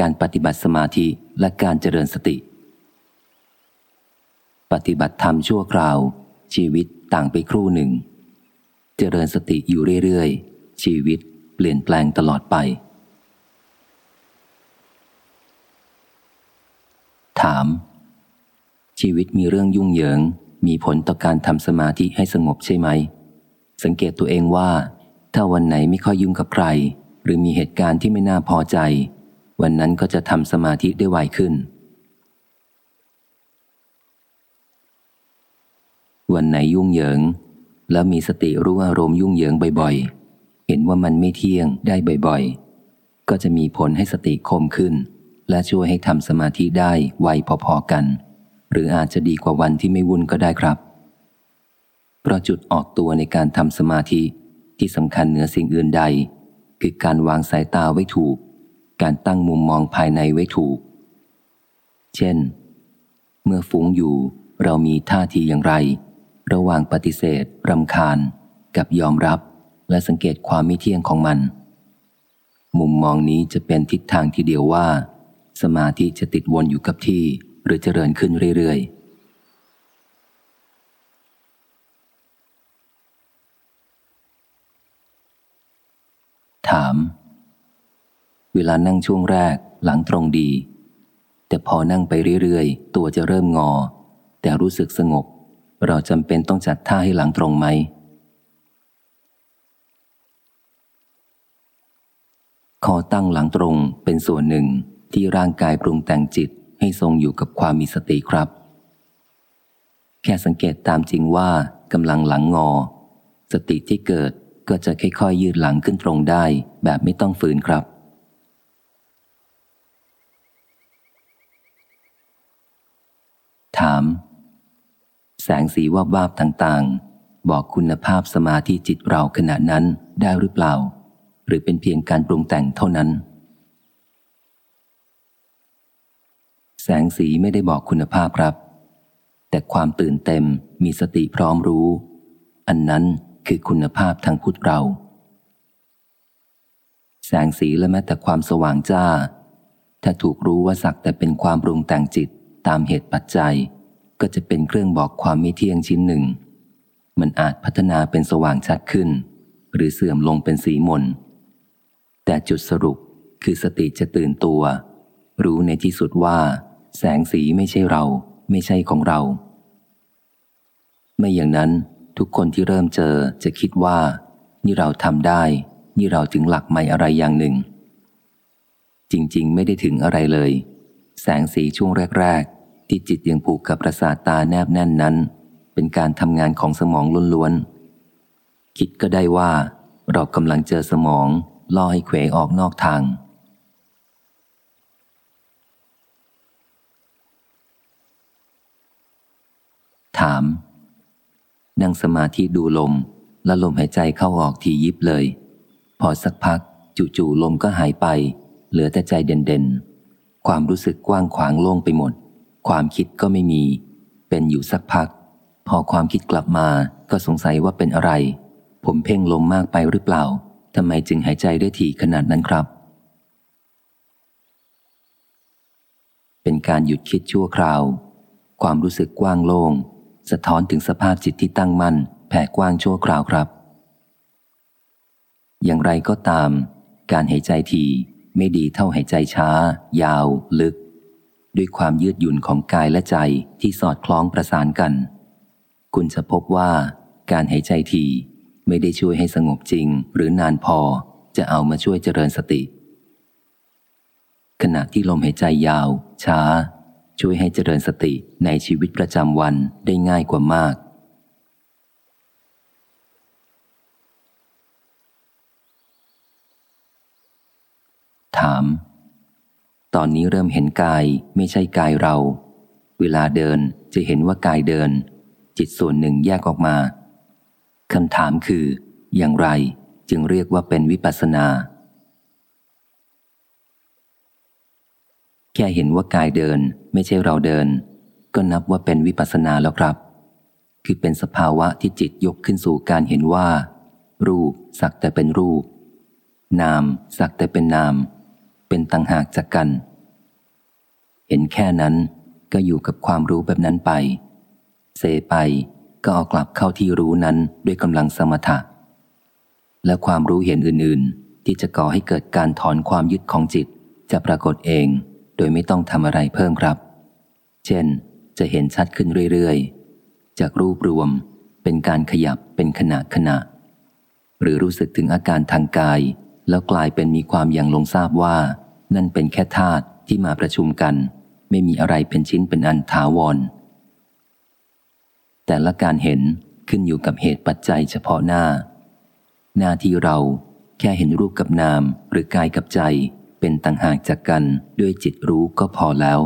การปฏิบัติสมาธิและการเจริญสติ ปฏิบัติธรรมชั่วคราว ชีวิตต่างไปครู่หนึ่ง เจริญสติอยู่เรื่อยๆ ชีวิตเปลี่ยนแปลงตลอดไป ถาม ชีวิตมีเรื่องยุ่งเหยิง มีผลต่อการทำสมาธิให้สงบใช่ไหม สังเกตตัวเองว่า ถ้าวันไหนไม่ค่อยยุ่งกับใคร หรือมีเหตุการณ์ที่ไม่น่าพอใจ วันนั้นก็จะทำสมาธิได้ไวขึ้น วันไหนยุ่งเหยิง แล้วมีสติรู้อารมณ์ยุ่งเหยิงบ่อยๆ เห็นว่ามันไม่เที่ยงได้บ่อยๆ ก็จะมีผลให้สติคมขึ้น และช่วยให้ทำสมาธิได้ไวพอๆกัน หรืออาจจะดีกว่าวันที่ไม่วุ่นก็ได้ครับ เพราะจุดออกตัวในการทำสมาธิที่สำคัญเหนือสิ่งอื่นใด คือการวางสายตาไว้ถูก การตั้งมุมมองภายในไว้ถูก เช่น เมื่อฟุ้งอยู่เรามีท่าทีอย่างไร ระหว่างปฏิเสธรำคาญ กับยอมรับและสังเกตความไม่เที่ยงของมัน มุมมองนี้จะเป็นทิศทางทีเดียวว่า สมาธิจะติดวนอยู่กับที่หรือเจริญขึ้นเรื่อยๆถาม เวลานั่งช่วงแรกหลังตรงดี แต่พอนั่งไปเรื่อยๆ ตัวจะเริ่มงอ แต่รู้สึกสงบ เราจำเป็นต้องจัดท่าให้หลังตรงไหม คอตั้งหลังตรงเป็นส่วนหนึ่งที่ร่างกายปรุงแต่งจิตให้ทรงอยู่กับความมีสติครับ แค่สังเกตตามจริงว่ากำลังหลังงอ สติที่เกิดก็จะค่อยๆยืดหลังขึ้นตรงได้แบบไม่ต้องฝืนครับ ถาม แสงสีวาบวาบต่างๆ บอกคุณภาพสมาธิจิตเราขณะนั้นได้หรือเปล่า หรือเป็นเพียงการปรุงแต่งเท่านั้น แสงสีไม่ได้บอกคุณภาพครับ แต่ความตื่นเต็มมีสติพร้อมรู้ อันนั้นคือคุณภาพทางพุทธเรา แสงสีและแม้แต่ความสว่างจ้า ถ้าถูกรู้ว่าสักแต่เป็นความปรุงแต่งจิต ตามเหตุปัจจัย ก็จะเป็นเครื่องบอกความไม่เที่ยงชิ้นหนึ่ง มันอาจพัฒนาเป็นสว่างชัดขึ้น หรือเสื่อมลงเป็นสีมนแต่จุดสรุปคือสติจะตื่นตัว รู้ในที่สุดว่า แสงสีไม่ใช่เรา ไม่ใช่ของเรา ไม่อย่างนั้นทุกคนที่เริ่มเจอจะคิดว่า นี่เราทำได้ นี่เราถึงหลักใหม่อะไรอย่างหนึ่ง จริง ๆ ไม่ได้ถึงอะไรเลย แสงสีช่วงแรกที่จิตยังผูกกับประสาทตาแนบแน่นนั้น เป็นการทำงานของสมองล้วนๆ คิดก็ได้ว่า เรากำลังเจอสมองล่อให้เขวออกนอกทาง ถาม นั่งสมาธิดูลม แล้วลมหายใจเข้าออกทียิบเลย พอสักพัก จู่ๆลมก็หายไป เหลือแต่ใจเด่นๆ ความรู้สึกกว้างขวางโล่งไปหมด ความคิดก็ไม่มี เป็นอยู่สักพัก พอความคิดกลับมาก็สงสัยว่าเป็นอะไร ผมเพ่งลมมากไปหรือเปล่าทำไมจึงหายใจได้ถี่ขนาดนั้นครับ เป็นการหยุดคิดชั่วคราว ความรู้สึกกว้างโล่ง สะท้อนถึงสภาพจิตที่ตั้งมั่น แผ่กว้างชั่วคราวครับ อย่างไรก็ตาม การหายใจที ไม่ดีเท่าหายใจช้า ยาว ลึก ด้วยความยืดหยุ่นของกายและใจที่สอดคล้องประสานกัน คุณจะพบว่าการหายใจทีไม่ได้ช่วยให้สงบจริง หรือนานพอจะเอามาช่วยเจริญสติ ขณะที่ลมหายใจยาว ช้า ช่วยให้เจริญสติในชีวิตประจำวันได้ง่ายกว่ามาก ถาม ตอนนี้เริ่มเห็นกายไม่ใช่กายเรา เวลาเดินจะเห็นว่ากายเดิน จิตส่วนหนึ่งแยกออกมาคำถามคือ อย่างไรจึงเรียกว่าเป็นวิปัสนา แค่เห็นว่ากายเดินไม่ใช่เราเดิน ก็นับว่าเป็นวิปัสนาแล้วครับ คือเป็นสภาวะที่จิตยกขึ้นสู่การเห็นว่า รูปสักแต่เป็นรูป นามสักแต่เป็นนาม เป็นต่างหากจากกัน เห็นแค่นั้นก็อยู่กับความรู้แบบนั้นไป เซไปก็เอากลับเข้าที่รู้นั้นด้วยกำลังสมถะ และความรู้เห็นอื่นๆ ที่จะก่อให้เกิดการถอนความยึดของจิต จะปรากฏเอง โดยไม่ต้องทำอะไรเพิ่มครับ เช่น จะเห็นชัดขึ้นเรื่อยๆ จากรูปรวมเป็นการขยับเป็นขณะขณะ หรือรู้สึกถึงอาการทางกาย แล้วกลายเป็นมีความอย่างลงทราบว่า นั่นเป็นแค่ธาตุที่มาประชุมกัน ไม่มีอะไรเป็นชิ้นเป็นอันถาวร แต่ละการเห็นขึ้นอยู่กับเหตุปัจจัยเฉพาะหน้า หน้าที่เราแค่เห็นรูปกับนามหรือกายกับใจเป็นต่างหากจากกันด้วยจิตรู้ก็พอแล้ว